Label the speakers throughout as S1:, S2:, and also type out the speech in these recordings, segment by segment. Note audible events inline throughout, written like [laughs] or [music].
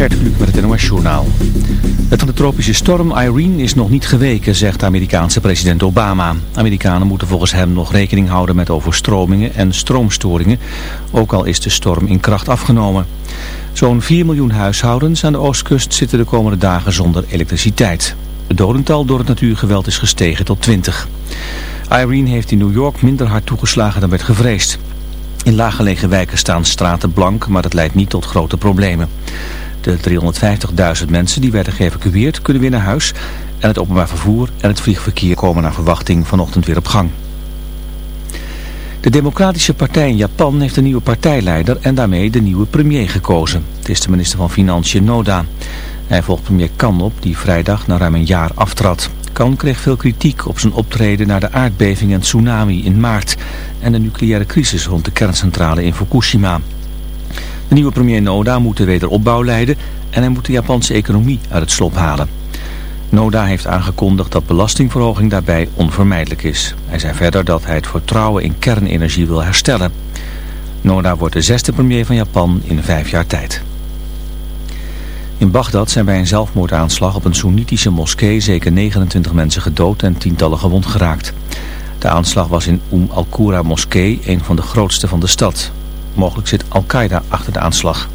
S1: Gert met het NOS Journaal. Het van de tropische storm Irene is nog niet geweken, zegt Amerikaanse president Obama. Amerikanen moeten volgens hem nog rekening houden met overstromingen en stroomstoringen, ook al is de storm in kracht afgenomen. Zo'n 4 miljoen huishoudens aan de oostkust zitten de komende dagen zonder elektriciteit. Het dodental door het natuurgeweld is gestegen tot 20. Irene heeft in New York minder hard toegeslagen dan werd gevreesd. In laaggelegen wijken staan straten blank, maar dat leidt niet tot grote problemen. De 350.000 mensen die werden geëvacueerd kunnen weer naar huis en het openbaar vervoer en het vliegverkeer komen naar verwachting vanochtend weer op gang. De Democratische Partij in Japan heeft een nieuwe partijleider en daarmee de nieuwe premier gekozen. Het is de minister van Financiën Noda. Hij volgt premier Kan op, die vrijdag na ruim een jaar aftrad. Kan kreeg veel kritiek op zijn optreden na de aardbeving en tsunami in maart en de nucleaire crisis rond de kerncentrale in Fukushima. De nieuwe premier Noda moet de wederopbouw leiden en hij moet de Japanse economie uit het slop halen. Noda heeft aangekondigd dat belastingverhoging daarbij onvermijdelijk is. Hij zei verder dat hij het vertrouwen in kernenergie wil herstellen. Noda wordt de zesde premier van Japan in vijf jaar tijd. In Bagdad zijn bij een zelfmoordaanslag op een Soenitische moskee zeker 29 mensen gedood en tientallen gewond geraakt. De aanslag was in Umm al-Qura moskee, een van de grootste van de stad. Mogelijk zit Al-Qaeda achter de aanslag.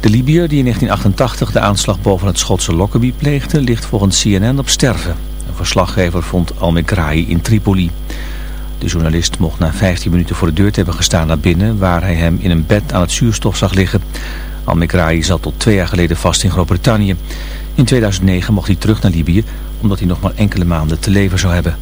S1: De Libiër die in 1988 de aanslag boven het Schotse Lockerbie pleegde, ligt volgens CNN op sterven. Een verslaggever vond Al-Megrahi in Tripoli. De journalist mocht na 15 minuten voor de deur hebben gestaan naar binnen, waar hij hem in een bed aan het zuurstof zag liggen. Al-Megrahi zat tot twee jaar geleden vast in Groot-Brittannië. In 2009 mocht hij terug naar Libië, omdat hij nog maar enkele maanden te leven zou hebben.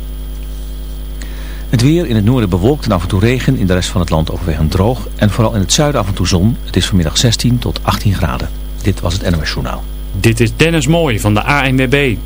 S1: Het weer in het noorden bewolkt en af en toe regen, in de rest van het land overwegend droog. En vooral in het zuiden af en toe zon. Het is vanmiddag 16 tot 18 graden. Dit was het NOS Journaal.
S2: Dit is Dennis Mooij van de ANWB.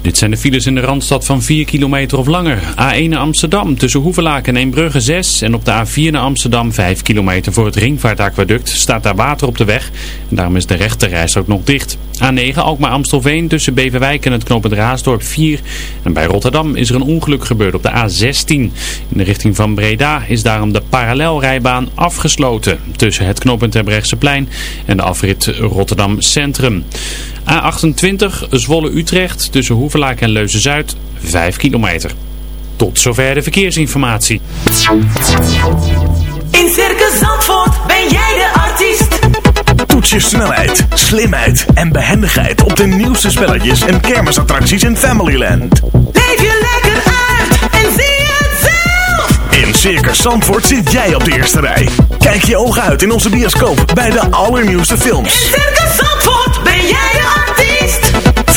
S2: Dit zijn de files in de Randstad van 4 kilometer of langer. A1 naar Amsterdam tussen Hoevelaken en Eembrugge 6. En op de A4 naar Amsterdam 5 kilometer voor het ringvaartaquaduct staat daar water op de weg. En daarom is de rechterreis ook nog dicht. A9 Alkmaar Amstelveen tussen Beverwijk en het knooppunt Raasdorp 4. En bij Rotterdam is er een ongeluk gebeurd op de A16. In de richting van Breda is daarom de parallelrijbaan afgesloten. Tussen het knooppunt plein en de afrit Rotterdam Centrum. A28 Zwolle-Utrecht tussen Hoevelaak en Leuzen-Zuid 5 kilometer. Tot zover de verkeersinformatie.
S3: In Circus Zandvoort ben jij de artiest.
S4: Toets je snelheid, slimheid en behendigheid op de nieuwste spelletjes en kermisattracties in Familyland.
S3: Leef je lekker uit en zie het zelf.
S4: In Circus Zandvoort zit jij op de eerste rij. Kijk je ogen uit in onze bioscoop bij de allernieuwste films.
S3: In Circus Zandvoort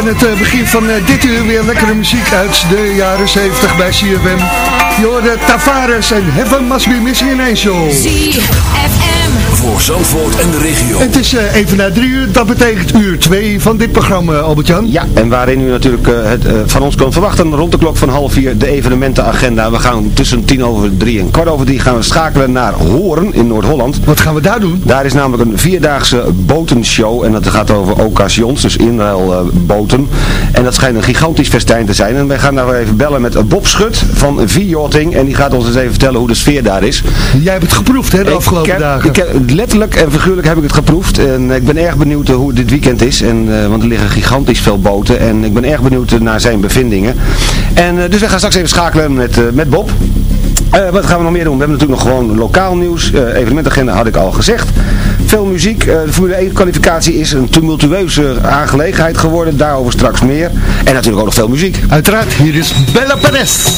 S5: Aan het eh, begin van eh, dit uur weer lekkere muziek uit de jaren 70 bij CFM. Je hoorde Tavares en Heaven Must Be Missing an Angel.
S6: ZFM.
S7: Voor Zandvoort en de regio.
S5: Het is eh, even na drie uur, dat betekent uur twee van dit programma, Albert-Jan.
S8: Ja, en waarin u natuurlijk eh, het, eh, van ons kunt verwachten rond de klok van half vier de evenementenagenda. We gaan tussen tien over drie en kwart over drie gaan we schakelen naar Hoorn in Noord-Holland.
S5: Wat gaan we daar doen?
S8: Daar is namelijk een vierdaagse botenshow en dat gaat over occasions, dus inruilboten. en dat schijnt een gigantisch festijn te zijn. En wij gaan daar even bellen met Bob Schut van V-Yachting en die gaat ons eens even vertellen hoe de sfeer daar is.
S5: Jij hebt het geproefd, hè, de afgelopen
S8: ik heb,
S5: dagen.
S8: Ik heb, letterlijk en figuurlijk heb ik het geproefd. En ik ben erg benieuwd eh, hoe dit weekend is. En, eh, want er liggen gigantisch veel boten. En ik ben erg benieuwd eh, naar zijn bevindingen. En, dus we gaan straks even schakelen met, met Bob. Wat gaan we nog meer doen? We hebben natuurlijk nog gewoon lokaal nieuws. Evenementagenda had ik al gezegd. Veel muziek. De Formule 1 kwalificatie is een tumultueuze aangelegenheid geworden. Daarover straks meer. En natuurlijk ook nog veel muziek.
S5: Uiteraard, hier is Bella Perez.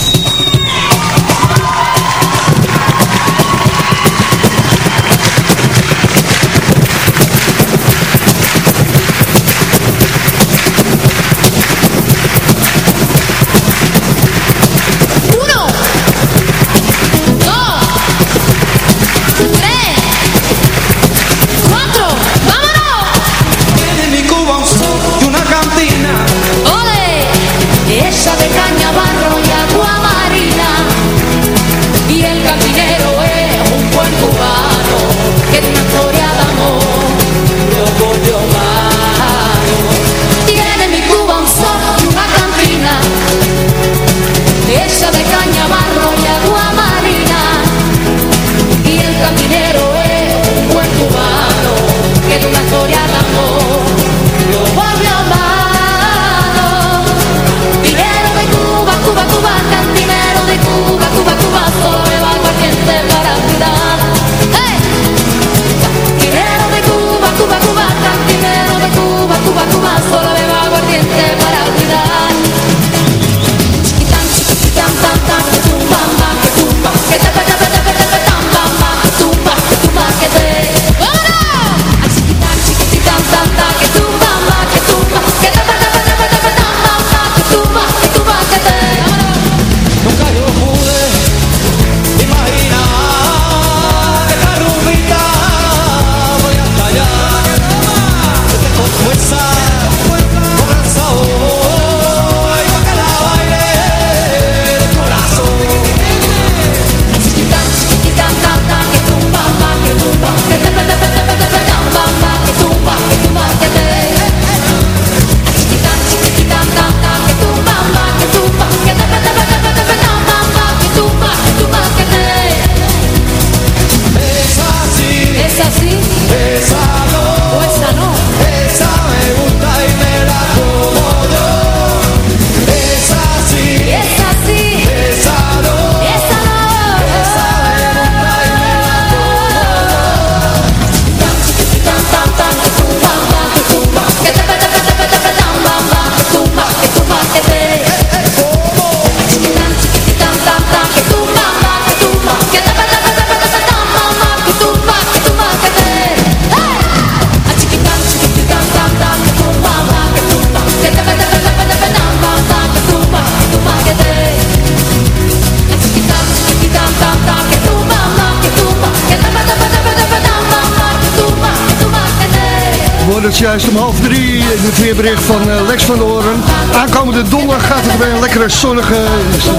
S5: Juist om half drie het weerbericht van eh, Lex van Oren. Aankomende donderdag gaat het weer een lekkere zonnige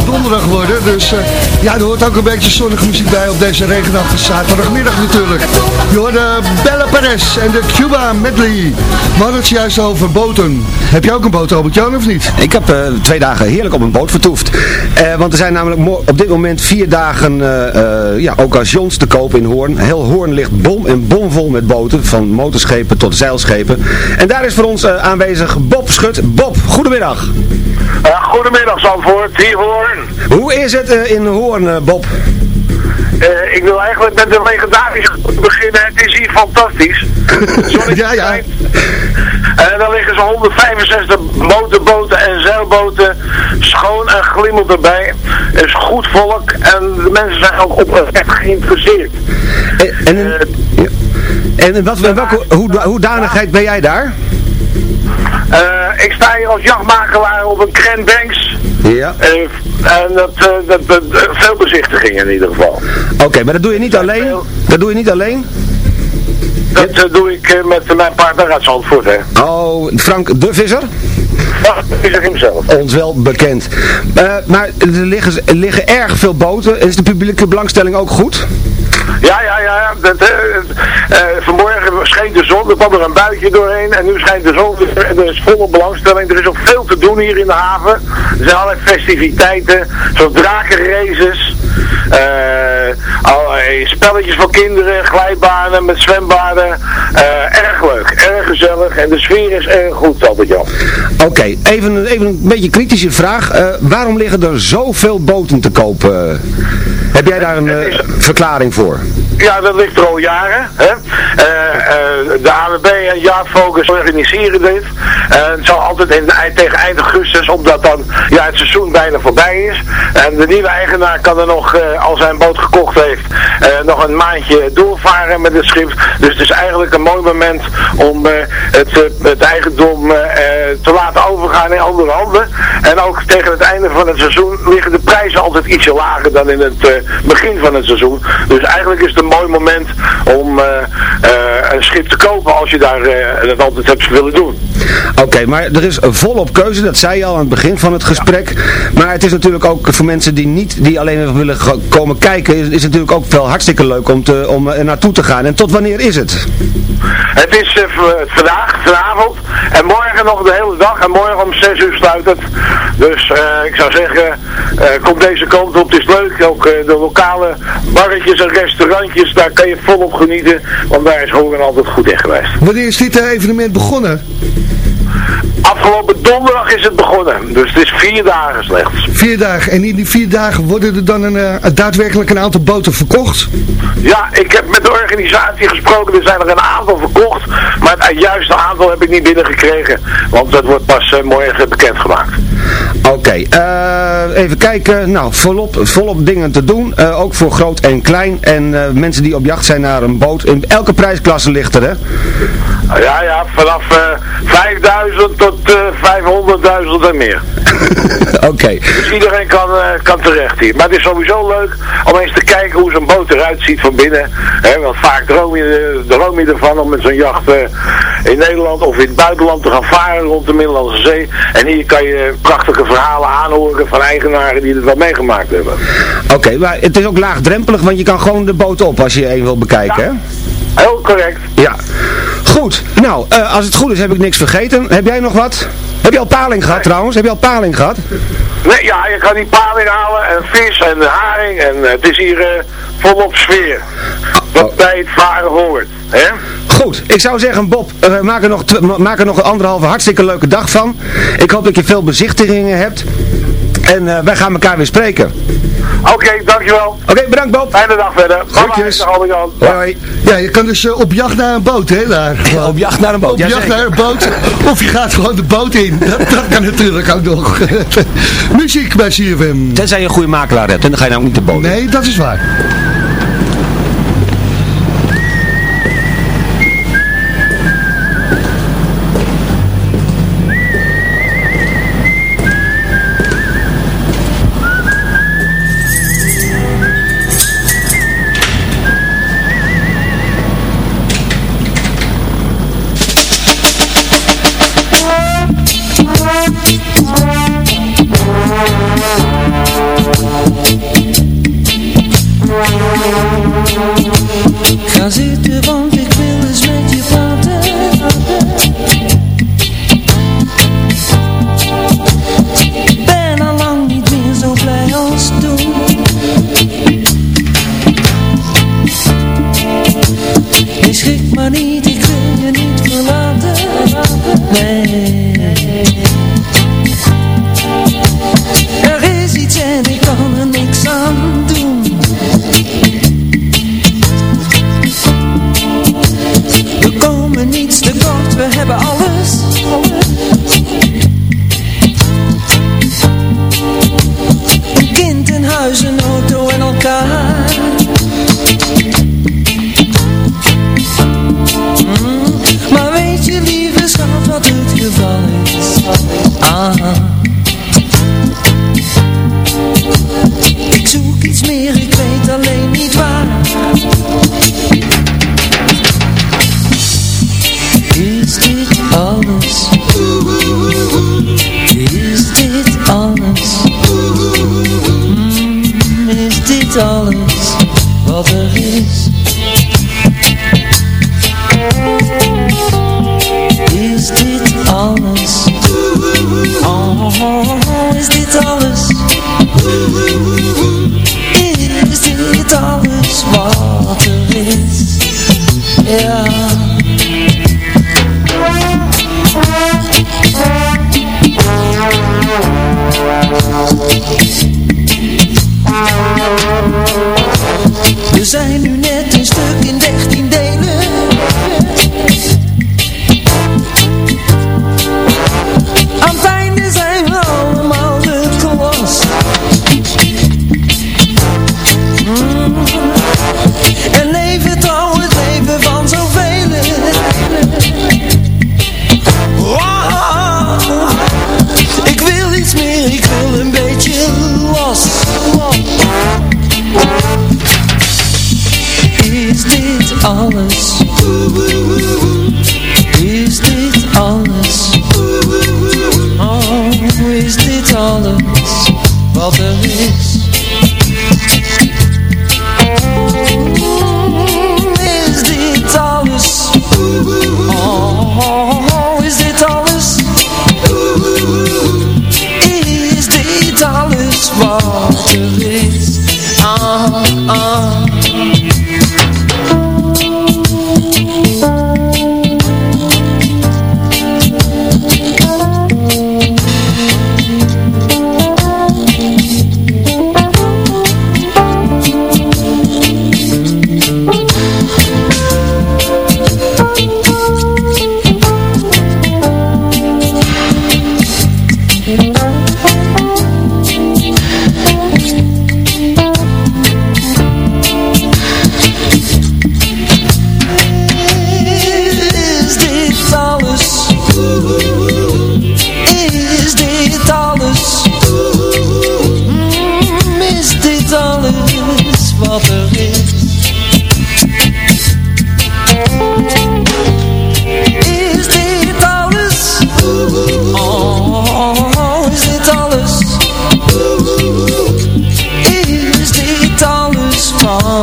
S5: donderdag worden. Dus eh, ja, er hoort ook een beetje zonnige muziek bij op deze regenachtige zaterdagmiddag natuurlijk. Je hoorde Bella Perez en de Cuba Medley. We hadden het juist over boten. Heb je ook een boot, Albert-Jan, of niet?
S8: Ik heb eh, twee dagen heerlijk op een boot vertoefd. Eh, want er zijn namelijk op dit moment vier dagen eh eh ja, occasions te koop in Hoorn. Heel Hoorn ligt bom en bomvol met boten, van motorschepen tot zeilschepen. En daar is voor ons eh, aanwezig Bob Schut. Bob, goedemiddag.
S9: goedemiddag Zandvoort, hier Hoorn.
S8: Hoe is het eh, in Hoorn, eh, Bob?
S9: Eh, ik wil eigenlijk met de legendarische groet beginnen. Het is hier fantastisch. [laughs]
S5: Ja, ja.
S9: En dan liggen ze 165 motorboten en zeilboten schoon en glimmend erbij. Er is goed volk en de mensen zijn ook oprecht geïnteresseerd.
S8: En, en, ja. en wat, welke hoe, hoedanigheid ben jij daar?
S9: Eh, ik sta als jachtmakelaar op een Grand Banks.
S8: Ja.
S9: Eh, en dat, eh, dat, dat, veel bezichtigingen in ieder geval.
S8: Oké, maar dat doe je niet alleen? Dat doe je niet alleen?
S9: Dat doe ik met mijn partner uit Zandvoort, hè.
S8: Oh, Frank de Visser?
S9: Ja, is hemzelf.
S8: Ons wel bekend. Maar er liggen, er liggen erg veel boten. Is de publieke belangstelling ook goed?
S9: Ja, ja, ja. Dat, eh, eh, vanmorgen scheen de zon, er kwam er een buitje doorheen en nu schijnt de zon er is volle belangstelling. Er is ook veel te doen hier in de haven. Er zijn allerlei festiviteiten, zoals drakenraces, eh allerlei spelletjes voor kinderen, glijbanen met zwembaden. Eh, erg leuk, erg gezellig en de sfeer is erg goed, Albert Jan.
S8: Oké, even, een- even een beetje kritische vraag. Eh, waarom liggen er zoveel boten te kopen? Heb jij daar een eh, verklaring voor?
S9: Ja, dat ligt er al jaren. Hè? Eh, eh, de AWB en Jaarfocus organiseren dit. Eh, het zal altijd in, tegen eind augustus, omdat dan ja, het seizoen bijna voorbij is. En de nieuwe eigenaar kan er nog, eh, hij een boot gekocht heeft, eh, nog een maandje doorvaren met het schip. Dus het is eigenlijk een mooi moment om eh, het, eh, het eigendom te laten overgaan in andere handen. En ook tegen het einde van het seizoen liggen de prijzen altijd ietsje lager dan in het begin van het seizoen. Dus eigenlijk is het een mooi moment om een schip te kopen als je daar dat altijd hebt willen doen.
S8: Oké, maar er is volop keuze, dat zei je al aan het begin van het gesprek. Maar het is natuurlijk ook voor mensen die niet, die alleen even willen komen kijken, is, is het natuurlijk ook wel hartstikke leuk om, te, om er naartoe te gaan. En tot wanneer is het?
S9: Het is eh, vandaag, vanavond en morgen nog de hele dag en morgen om 6 uur sluit het. Dus eh, ik zou zeggen, eh, kom deze kant op. Het is leuk, ook eh, de lokale barretjes en restaurantjes, daar kan je volop genieten. Want daar is Horen altijd goed in geweest.
S6: Wanneer is dit eh, evenement begonnen?
S9: Afgelopen donderdag is het begonnen, dus het is vier dagen slechts.
S6: Vier dagen. En in die vier dagen worden er dan een, eh, daadwerkelijk een aantal boten verkocht?
S9: Ja, ik heb met de organisatie gesproken, er zijn er een aantal verkocht, maar het juiste aantal heb ik niet binnengekregen, want dat wordt pas eh, morgen bekendgemaakt.
S8: Oké, eh, even kijken. Nou, volop, volop dingen te doen. eh, ook voor groot en klein. En eh, mensen die op jacht zijn naar een boot. In elke prijsklasse ligt er, hè?
S9: Ja, ja, vanaf eh 5000 tot eh 500.000 en meer. [laughs]
S8: Oké.
S9: Dus iedereen kan, kan terecht hier. Maar het is sowieso leuk om eens te kijken hoe zo'n boot eruit ziet van binnen. Hè, want vaak droom je, droom je ervan om met zo'n jacht in Nederland of in het buitenland te gaan varen rond de Middellandse Zee. En hier kan je prachtige verhalen aanhoren van eigenaren die het wel meegemaakt hebben.
S8: Oké, maar het is ook laagdrempelig, want je kan gewoon de boot op als je één wil bekijken, hè?
S9: Heel correct.
S8: Ja. Goed, nou, eh, als het goed is heb ik niks vergeten. Heb jij nog wat? Heb je al paling gehad trouwens? Heb je al paling gehad?
S9: Nee, ja, je kan die paling halen en vis en haring en het is hier eh, volop sfeer. Wat bij het varen hoort.
S8: Goed, ik zou zeggen Bob, eh, maak, er nog maak er nog een anderhalve hartstikke leuke dag van. Ik hoop dat je veel bezichtigingen hebt. En eh, wij gaan elkaar weer spreken.
S9: Oké, dankjewel.
S8: Oké, bedankt Bob.
S9: Fijne dag verder.
S6: Groetjes.
S8: Hoi.
S6: Ja, je kan dus eh, op jacht naar een boot, hè, daar. Gewoon.
S8: Op jacht naar een boot,
S6: Op
S8: ja,
S6: jacht
S8: zeker.
S6: naar een boot. Of je gaat gewoon de boot in. Dat, dat kan natuurlijk ook nog. [laughs] Muziek bij CFM.
S8: Tenzij je een goede makelaar hebt, en dan ga je nou niet de boot. in.
S6: Nee, dat is waar.
S10: Ga zitten, want ik wil eens met je praten. Ik ben al lang niet meer zo blij als toen. Nee, schrik maar niet, ik wil je niet verlaten. Nee. Niets tekort, we hebben alles.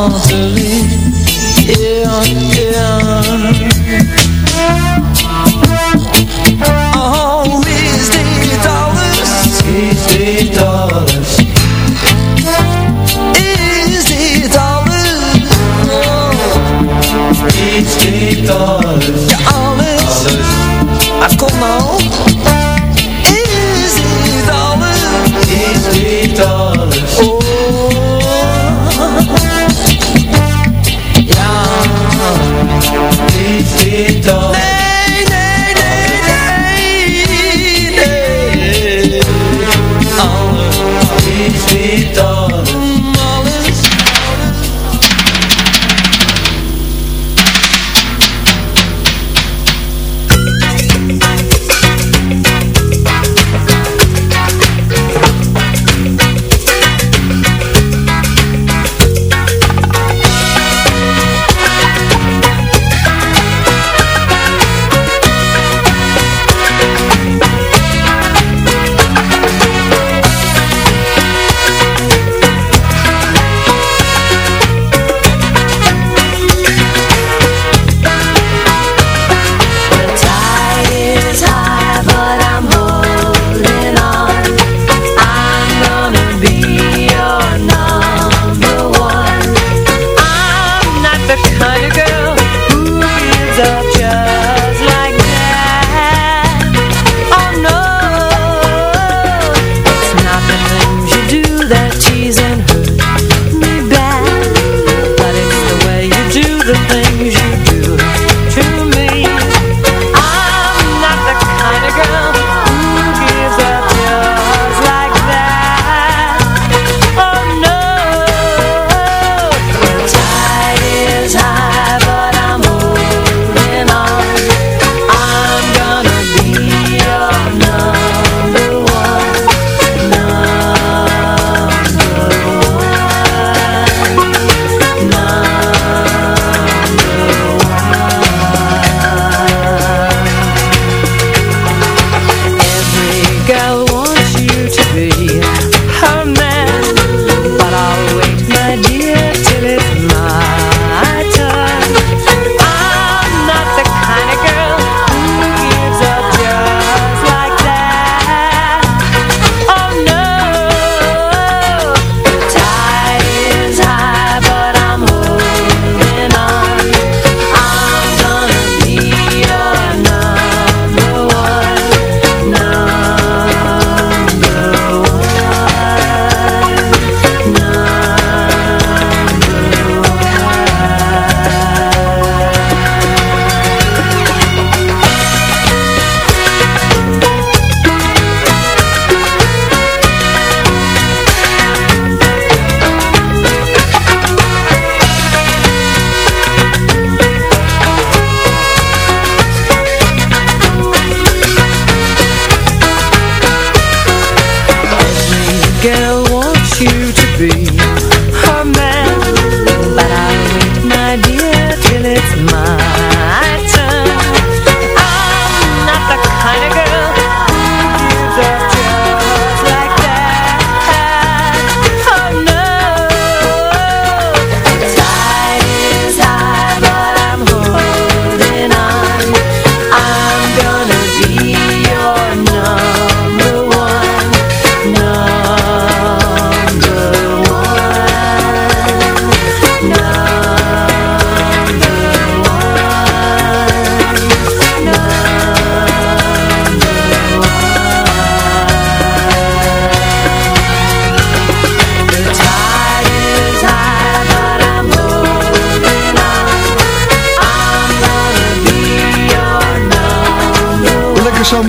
S10: Oh, is dit alles? Is dit alles? Is dit alles? Is dit alles?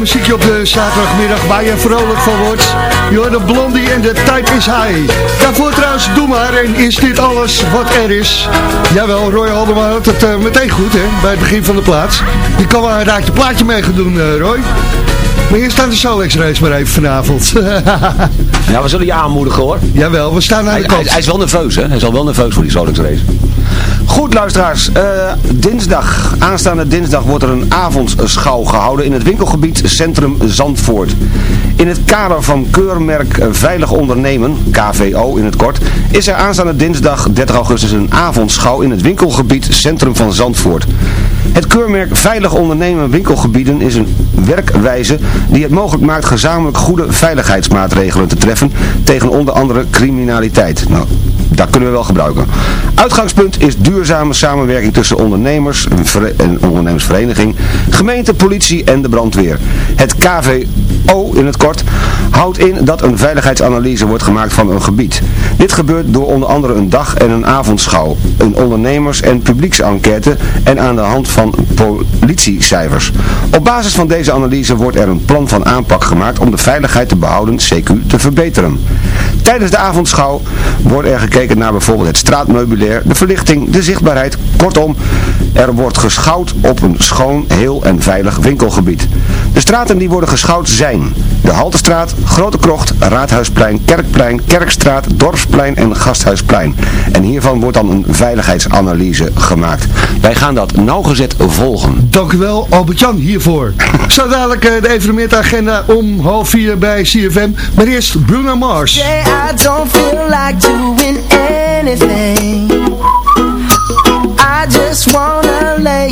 S6: Muziekje op de zaterdagmiddag waar je vrolijk van wordt. Je de blondie en de tijd is high. Daarvoor trouwens, doe maar. En is dit alles wat er is? Jawel, Roy Haldeman had het eh, meteen goed, hè? Bij het begin van de plaats. Je kan wel een raadje plaatje mee gaan doen, eh, Roy. Maar hier staat de Solex race maar even vanavond. [laughs]
S8: Ja, we zullen je aanmoedigen hoor.
S6: Jawel, we staan aan de
S8: Hij,
S6: kant.
S8: hij is wel nerveus, hè? Hij is al wel nerveus voor die Solix race. Goed, luisteraars. eh, dinsdag, aanstaande dinsdag, wordt er een avondschouw gehouden in het winkelgebied Centrum Zandvoort. In het kader van keurmerk Veilig Ondernemen, KVO in het kort, is er aanstaande dinsdag 30 augustus een avondschouw in het winkelgebied Centrum van Zandvoort. Het keurmerk Veilig Ondernemen Winkelgebieden is een werkwijze die het mogelijk maakt gezamenlijk goede veiligheidsmaatregelen te treffen tegen onder andere criminaliteit. Nou, dat kunnen we wel gebruiken. Uitgangspunt is duurzame samenwerking tussen ondernemers, een ondernemersvereniging, gemeente, politie en de brandweer. Het KVO in het kort houdt in dat een veiligheidsanalyse wordt gemaakt van een gebied. Dit gebeurt door onder andere een dag- en een avondschouw, een ondernemers- en publieksenquête en aan de hand van politiecijfers. Op basis van deze analyse wordt er een plan van aanpak gemaakt om de veiligheid te behouden, CQ, te verbeteren. Tijdens de avondschouw wordt er gekeken naar bijvoorbeeld het straatmeubilair, de verlichting, de zichtbaarheid. Kortom, er wordt geschouwd op een schoon, heel en veilig winkelgebied. De straten die worden geschouwd zijn de Haltestraat, Grote Krocht, Raadhuisplein, Kerkplein, Kerkstraat, Dorpsplein en Gasthuisplein. En hiervan wordt dan een veiligheidsanalyse gemaakt. Wij gaan dat nauwgezet volgen.
S6: Dank u wel, Albert-Jan, hiervoor. [laughs] Zo dadelijk eh, de evenementagenda om half vier bij CFM. Maar eerst Bruno Mars.
S10: Yeah, I don't feel like doing anything. I just wanna lay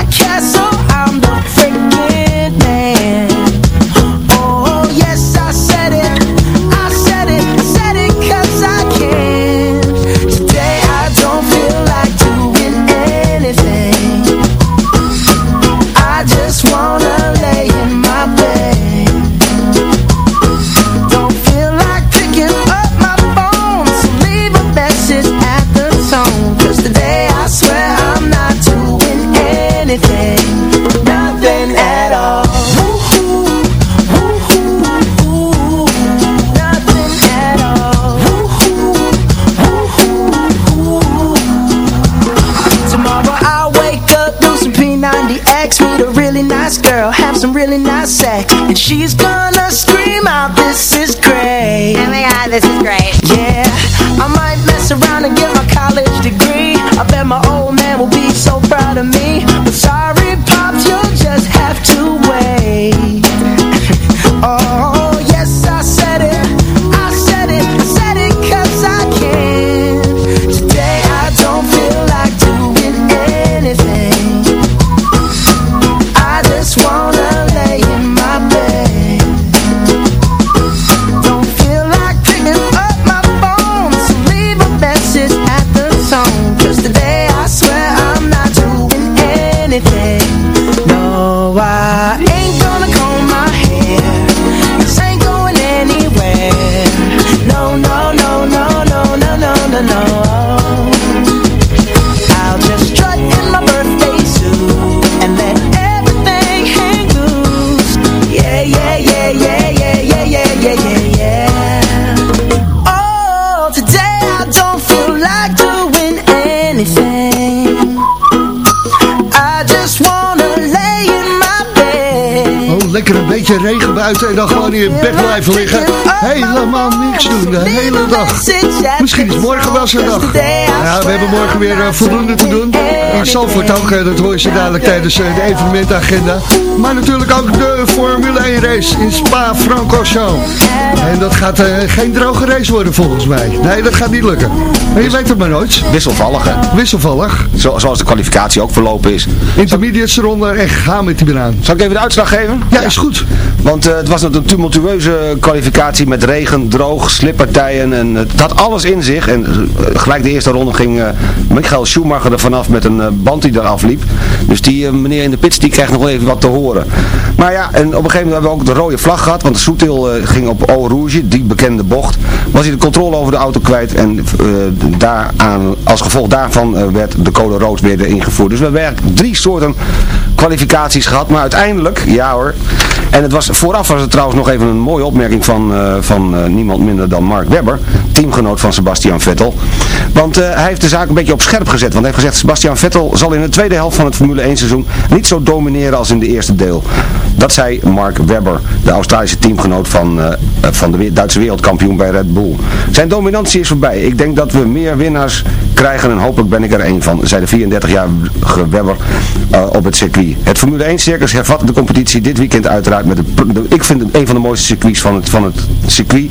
S10: some really nice sex, and she's gonna scream out, this is great.
S11: Oh my god, this is great.
S6: Beetje regen buiten en dan gewoon in bed blijven liggen. Helemaal niks doen, de hele dag. Misschien is morgen wel zo'n dag. Ja, we hebben morgen weer eh, voldoende te doen. In Zalvoort ook, eh, dat hoor je ze dadelijk tijdens eh, de evenementagenda. Maar natuurlijk ook de Formule 1 race in Spa-Francorchamps. En dat gaat geen droge race worden volgens mij. Nee, dat gaat niet lukken. Maar je weet het maar nooit.
S8: Wisselvallig, hè?
S6: Wisselvallig.
S8: Zo, zoals de kwalificatie ook verlopen is.
S6: Intermediates ronde en ga met die banaan.
S8: Zal ik even de uitslag geven?
S6: Ja, is goed.
S8: Want eh, het was een tumultueuze kwalificatie met regen, droog, slippartijen en het had alles in zich. En eh, gelijk de eerste ronde ging eh, Michael Schumacher er vanaf met een eh, band die eraf liep. Dus die eh, meneer in de pits die krijgt nog wel even wat te horen. Maar ja, en op een gegeven moment hebben we ook de rode vlag gehad, want Soetil eh, ging op Eau Rouge, die bekende bocht. Was hij de controle over de auto kwijt en eh, daaraan, als gevolg daarvan eh, werd de code rood weer ingevoerd. Dus we hebben eigenlijk drie soorten kwalificaties gehad, maar uiteindelijk, ja hoor. En het was, vooraf was het trouwens nog even een mooie opmerking van, eh, van eh, niemand minder dan Mark Webber, teamgenoot van Sebastian Vettel. Want hij heeft de zaak een beetje op scherp gezet, want hij heeft gezegd, Sebastian Vettel zal in de tweede helft van het Formule 1 seizoen niet zo domineren als in de eerste deel. Dat zei Mark Webber, de Australische teamgenoot van, eh, van de Duitse wereldkampioen bij Red Bull. Zijn dominantie is voorbij. Ik denk dat we meer winnaars krijgen en hopelijk ben ik er één van, zei de 34-jarige Webber eh, op het circuit. Het Formule 1 circus hervat de competitie dit weekend uiteraard met de- ik vind het een van de mooiste circuits van het, van het circuit,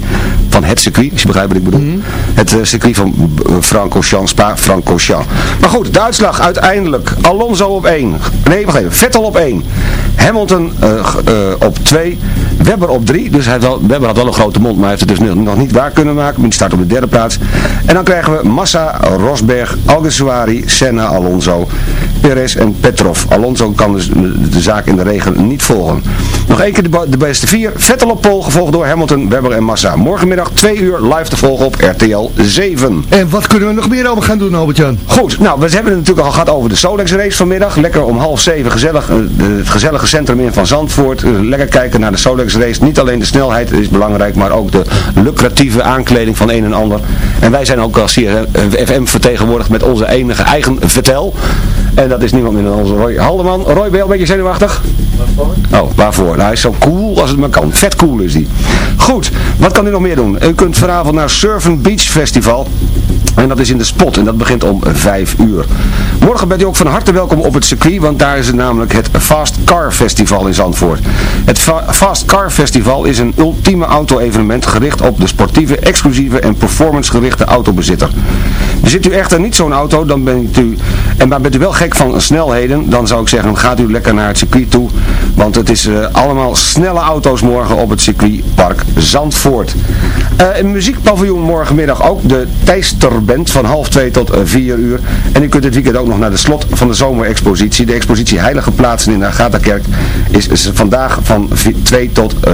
S8: van het circuit, als je begrijpt wat ik bedoel. Het eh, circuit van Francorchamps, Spa Francorchamps. Maar goed, de uitslag uiteindelijk. Alonso op 1. Nee, wacht even. Vettel op 1. Hamilton op 2. Webber op 3. Dus hij wel, Webber had wel een grote mond, maar hij heeft het dus nog- niet waar kunnen maken. Die staat op de derde plaats. En dan krijgen we Massa, Rosberg, Alguersuari, Senna, Alonso, Perez en Petrov. Alonso kan dus de, zaak in de regen niet volgen. Nog één keer de, beste vier. Vettel op pol, gevolgd door Hamilton, Webber en Massa. Morgenmiddag 2 uur live te volgen op RTL 7.
S12: En wat kunnen we nog meer over gaan doen, Albert-Jan?
S8: Goed, nou, we hebben het natuurlijk al gehad over de Solex race vanmiddag. Lekker om half zeven gezellig, eh, het gezellige centrum in van Zandvoort. Eh, Lekker kijken naar de Solex race. Niet alleen de snelheid is belangrijk, maar ook de lucratieve aankleding van een en ander. En wij zijn ook als CFM vertegenwoordigd met onze enige eigen vertel. En dat is niemand minder dan onze Roy Haldeman. Roy, ben je al een beetje zenuwachtig? Oh, waarvoor? Nou, hij is zo cool als het maar kan. Vet cool is die. Goed, wat kan u nog meer doen? U kunt vanavond naar Surfen Beach Festival. En dat is in de spot en dat begint om 5 uur. Morgen bent u ook van harte welkom op het circuit, want daar is het namelijk het Fast Car Festival in Zandvoort. Het Fa- Fast Car Festival is een ultieme auto-evenement gericht op de sportieve, exclusieve en performance-gerichte autobezitter. Bezit u echter niet zo'n auto, dan bent u, en maar bent u wel gek van snelheden, dan zou ik zeggen, gaat u lekker naar het circuit toe. Want het is eh, allemaal snelle auto's morgen op het circuitpark Zandvoort. Eh een muziekpaviljoen morgenmiddag ook, de Teisterband van half twee tot eh, vier uur. En u kunt dit weekend ook nog naar de slot van de zomerexpositie. De expositie Heilige Plaatsen in de Agatha-kerk is, is vandaag van 2 tot eh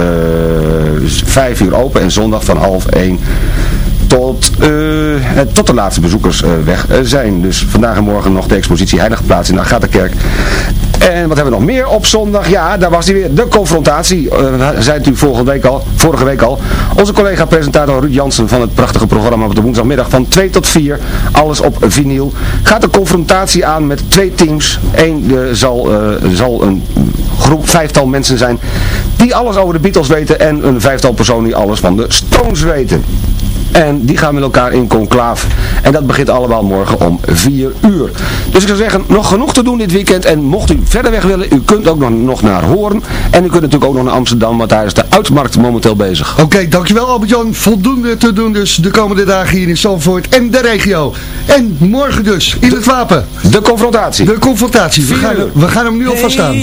S8: 5 uur open en zondag van half 1 tot, eh, eh, tot de laatste bezoekers eh, weg zijn. Dus vandaag en morgen nog de expositie Heilige Plaats in de Agatha-kerk. En wat hebben we nog meer op zondag? Ja, daar was hij weer. De confrontatie. We zijn natuurlijk volgende week al, vorige week al. Onze collega-presentator Ruud Jansen van het prachtige programma op de woensdagmiddag van 2 tot 4. Alles op vinyl. Gaat de confrontatie aan met twee teams. Eén zal, zal een groep, vijftal mensen zijn die alles over de Beatles weten. En een vijftal personen die alles van de Stones weten. En die gaan met elkaar in conclaaf. En dat begint allemaal morgen om 4 uur. Dus ik zou zeggen, nog genoeg te doen dit weekend. En mocht u verder weg willen, u kunt ook nog, nog naar Hoorn. En u kunt natuurlijk ook nog naar Amsterdam, want daar is de uitmarkt momenteel bezig.
S12: Oké, dankjewel Albert-Jan. Voldoende te doen dus de komende dagen hier in Zandvoort en de regio. En morgen dus, in het wapen.
S8: De confrontatie.
S12: De confrontatie. We gaan, we gaan hem nu alvast staan.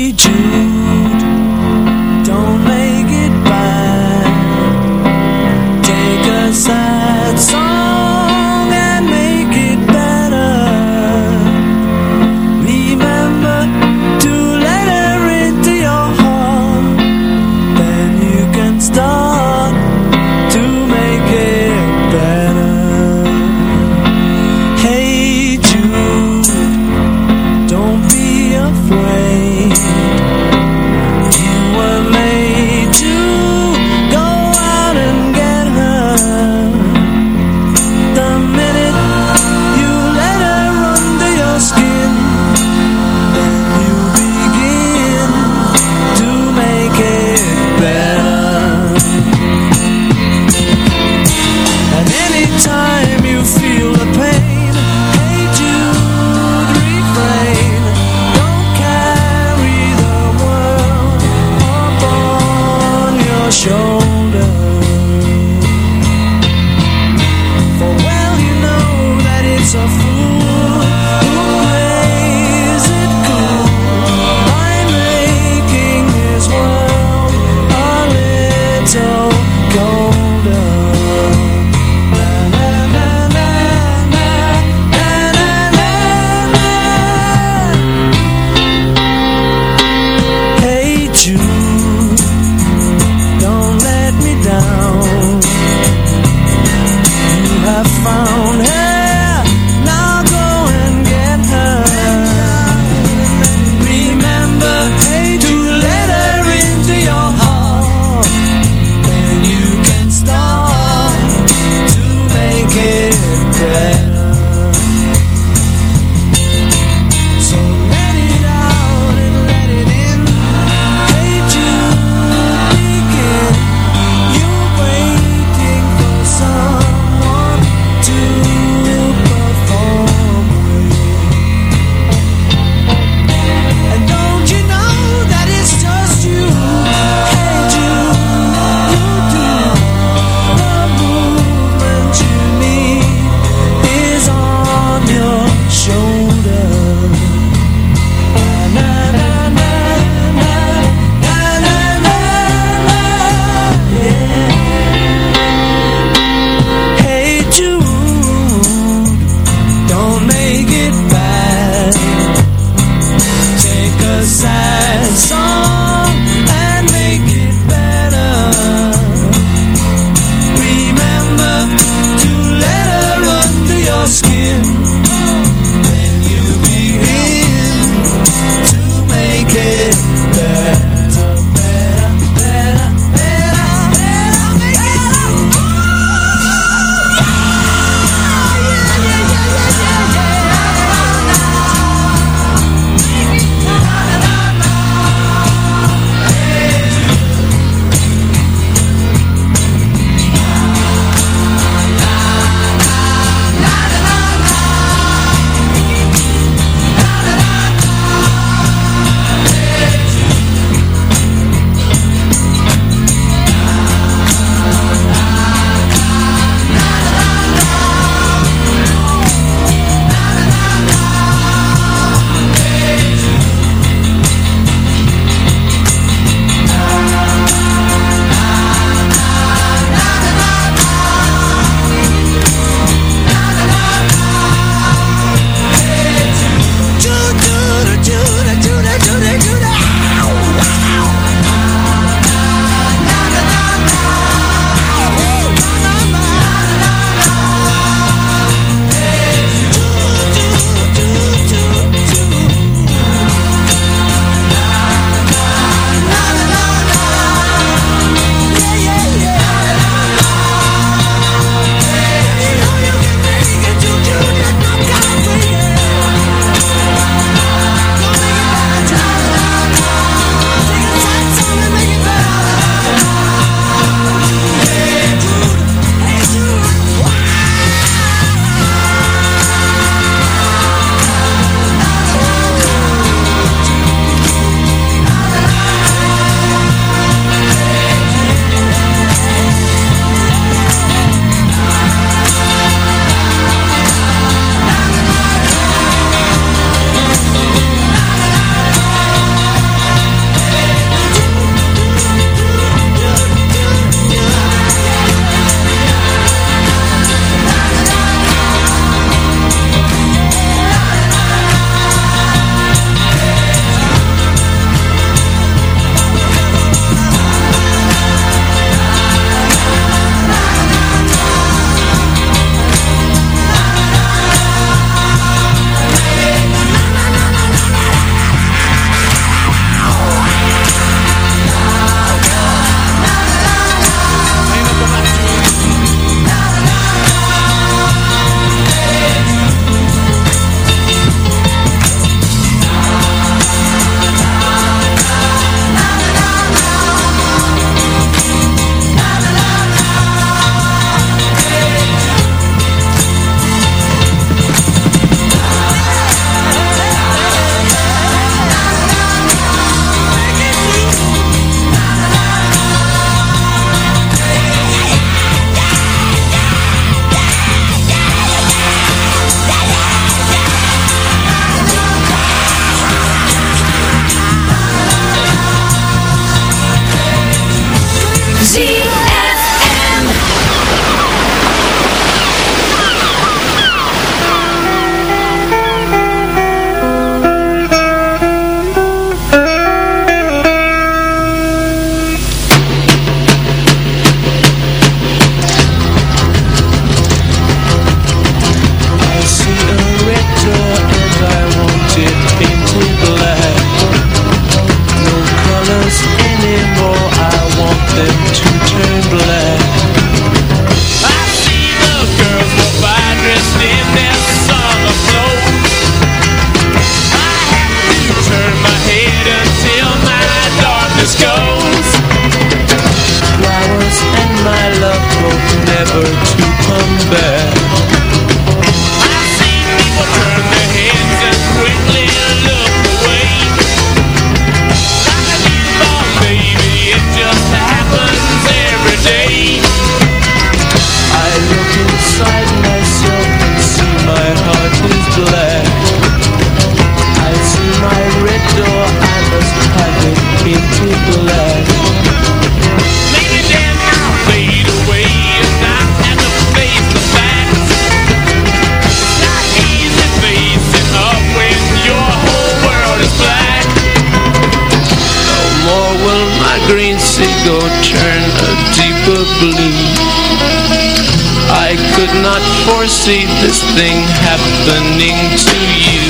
S3: Foresee this thing happening to you.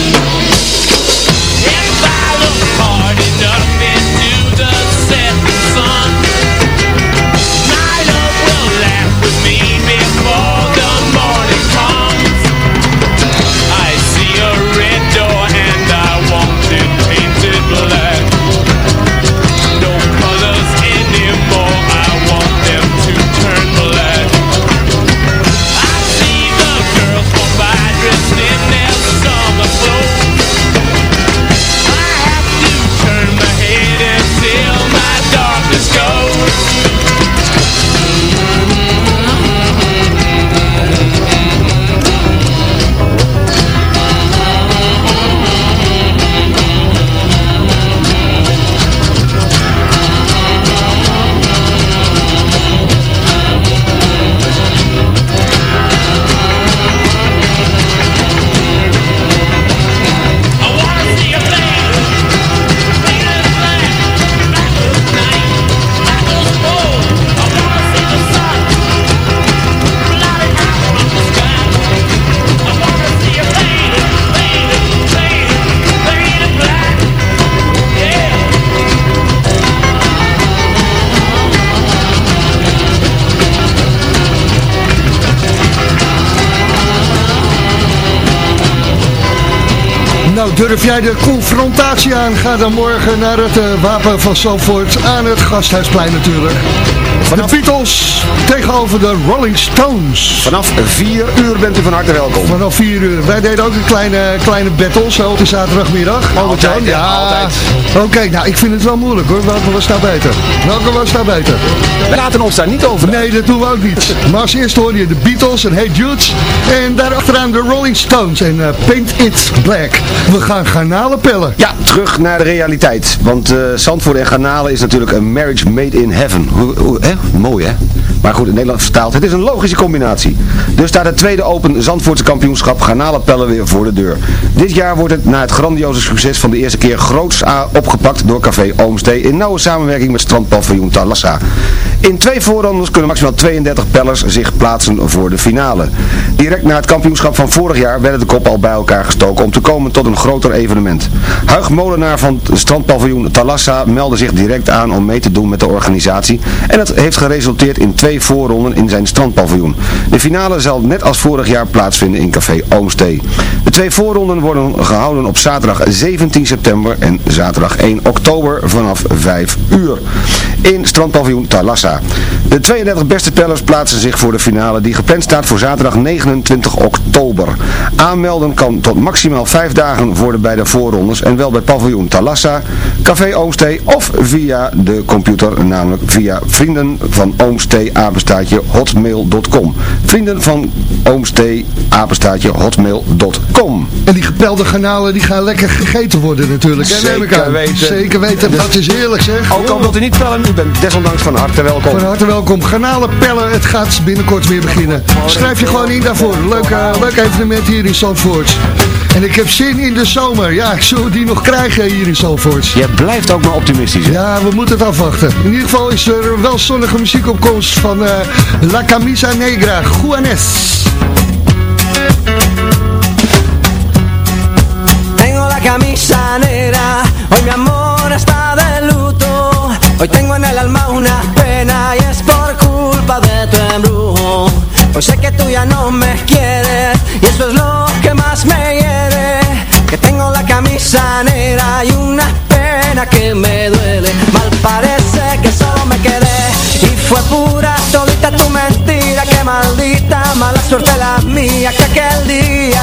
S3: If I look
S6: Nou, durf jij de confrontatie aan? Ga dan morgen naar het eh, Wapen van Zandvoort aan het Gasthuisplein natuurlijk. De Beatles tegenover de Rolling Stones.
S8: Vanaf 4 uur bent u van harte welkom.
S6: Vanaf 4 uur. Wij deden ook een kleine, kleine battle zo op de zaterdagmiddag.
S8: Altijd, ja, altijd.
S6: Oké, nou ik vind het wel moeilijk hoor. Welke was nou beter? Welke was nou beter?
S8: We laten ons daar niet over.
S6: Nee, dat doen we ook niet. Maar als eerste hoor je de Beatles en Hey Jude. En daarachteraan de Rolling Stones en eh, Paint It Black. We gaan garnalen pellen.
S8: Ja, terug naar de realiteit. Want Zandvoort en Garnalen is natuurlijk een marriage made in heaven. Hoe, hoe, hè? Mooi hè? Maar goed, in Nederland vertaald. Het is een logische combinatie. Dus staat het tweede Open Zandvoortse kampioenschap Garnalenpellen weer voor de deur. Dit jaar wordt het na het grandioze succes van de eerste keer groots opgepakt door Café Oomstee in nauwe samenwerking met strandpaviljoen Talassa. In twee voorrondes kunnen maximaal 32 pellers zich plaatsen voor de finale. Direct na het kampioenschap van vorig jaar werden de kop al bij elkaar gestoken om te komen tot een groter evenement. Huig Molenaar van strandpaviljoen Talassa meldde zich direct aan om mee te doen met de organisatie en het heeft geresulteerd in twee voorronden in zijn strandpaviljoen. De finale zal net als vorig jaar plaatsvinden in Café Oomstee. De twee voorronden worden gehouden op zaterdag 17 september en zaterdag 1 oktober vanaf 5 uur in strandpaviljoen Talassa. De 32 beste pellers plaatsen zich voor de finale die gepland staat voor zaterdag 29 oktober. Aanmelden kan tot maximaal 5 dagen voor de beide voorrondes en wel bij paviljoen Talassa, Café Oomstee of via de computer, namelijk via vrienden van Oomstee apenstaatje hotmail.com. Vrienden van Oomstee apenstaatje hotmail.com.
S6: En die gepelde garnalen die gaan lekker gegeten worden natuurlijk. hè,
S8: Zeker weten.
S6: Zeker weten. Dat is heerlijk zeg.
S8: Ook al wilt u niet pellen, u bent desondanks van harte welkom.
S6: Van harte welkom. Garnalen pellen. Het gaat binnenkort weer beginnen. Schrijf je gewoon in daarvoor. Leuk, leuk evenement hier in Zandvoort. En ik heb zin in de zomer. Ja, zullen we die nog krijgen hier in Zandvoort?
S8: Je blijft ook maar optimistisch. hè?
S6: Ja, we moeten het afwachten. In ieder geval is er wel geweldige van uh, La Camisa Negra, Juanes.
S11: Tengo la camisa negra, hoy mi amor está de luto.
S3: Hoy tengo en el alma una pena y es por culpa de tu embrujo. Hoy sé que tú ya no me quieres y eso es lo que más me hiere. Que tengo la camisa negra y una pena que me duele. aquel día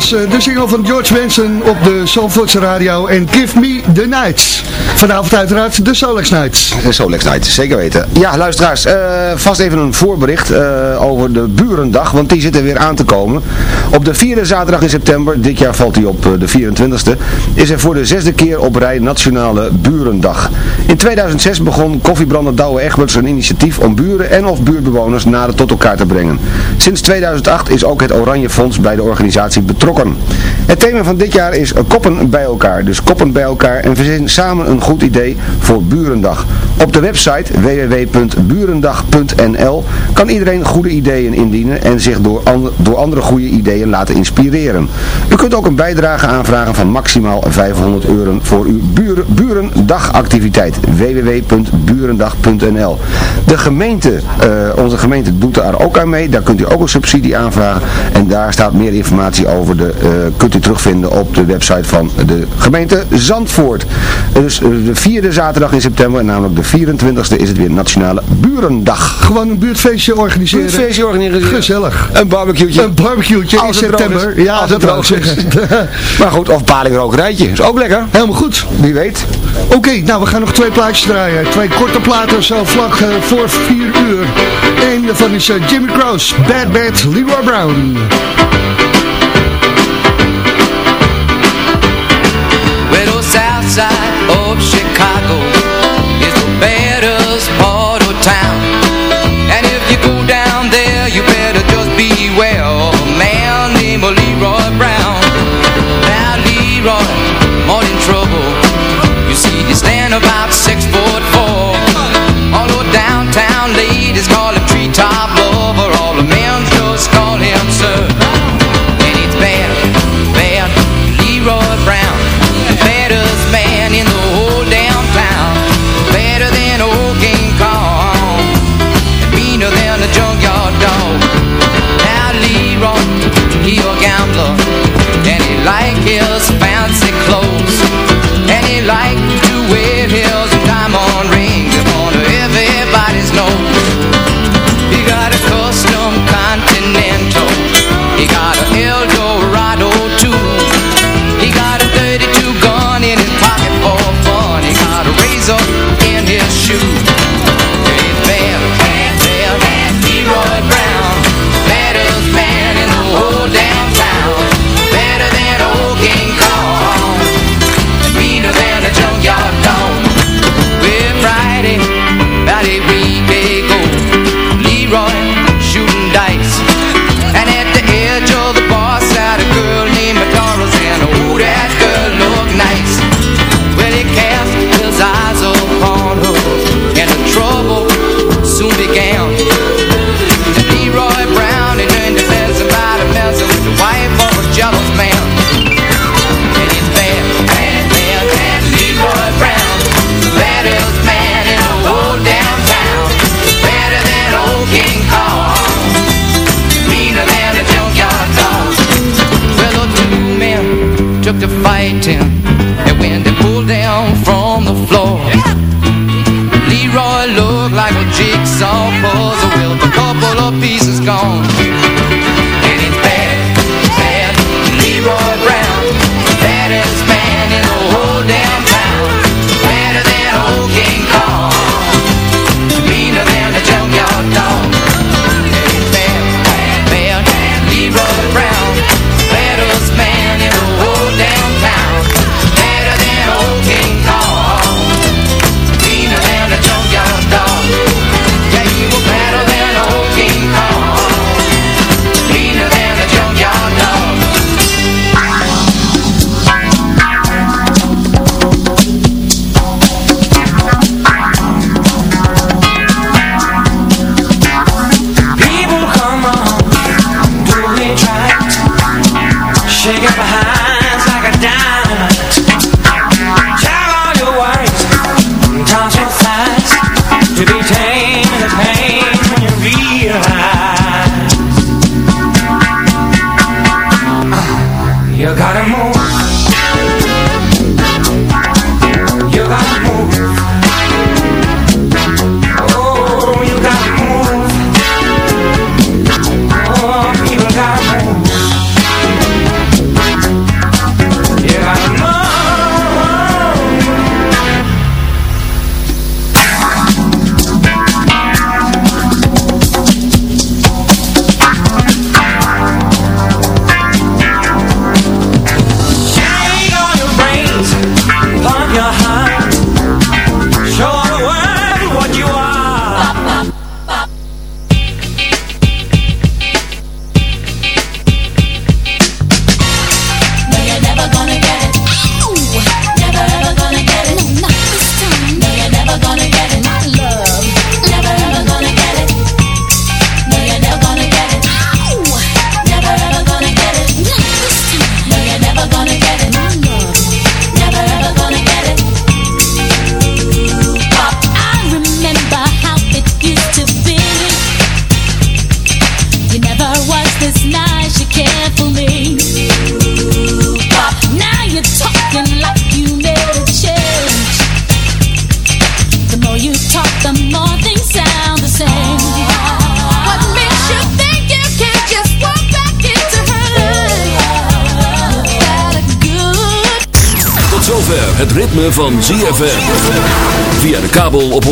S13: Was eh, de single van George Benson op de Zandvoortse radio en Give Me The Nights. Vanavond uiteraard de Solex Nights.
S8: De Solex Night, zeker weten. Ja, luisteraars, eh, vast even een voorbericht eh, over de Burendag, want die zit er weer aan te komen. Op de vierde zaterdag in september, dit jaar valt die op de 24e, is er voor de zesde keer op rij Nationale Burendag. In 2006 begon koffiebrander Douwe Egberts een initiatief om buren en of buurtbewoners nader tot elkaar te brengen. Sinds 2008 is ook het Oranje Fonds bij de organisatie betrokken. Het thema van dit jaar is koppen bij elkaar, dus koppen bij elkaar en verzin samen een goed idee voor Burendag. Op de website www.burendag.nl kan iedereen goede ideeën indienen en zich door, door andere goede ideeën laten inspireren. U kunt ook een bijdrage aanvragen van maximaal 500 euro voor uw buren, Burendagactiviteit. www.burendag.nl De gemeente, eh, onze gemeente doet daar ook aan mee. Daar kunt u ook een subsidie aanvragen. En daar staat meer informatie over. De, eh, kunt u terugvinden op de website van de gemeente Zandvoort. Dus eh, de vierde zaterdag in september, namelijk de 24e, is het weer Nationale Burendag.
S13: Gewoon een buurtfeestje organiseren.
S8: Buurtfeestje organiseren.
S13: Gezellig.
S8: Een barbecue'tje.
S13: Een barbecue'tje in september.
S8: is.
S13: Ja,
S8: Als
S13: dat
S8: het
S13: wou ik
S8: droog is.
S13: zeggen. [laughs]
S8: maar goed, of palingrokerijtje. Is ook lekker.
S13: Helemaal goed.
S8: Wie weet.
S13: Oké, nou we gaan nog twee plaatjes draaien. Twee korte platen, zo vlak eh, voor vier uur. Eén daarvan is eh, Jimmy Cross, Bad Bad, Leroy Brown.
S14: Well, the south side of Chicago about six foot four. All the downtown ladies call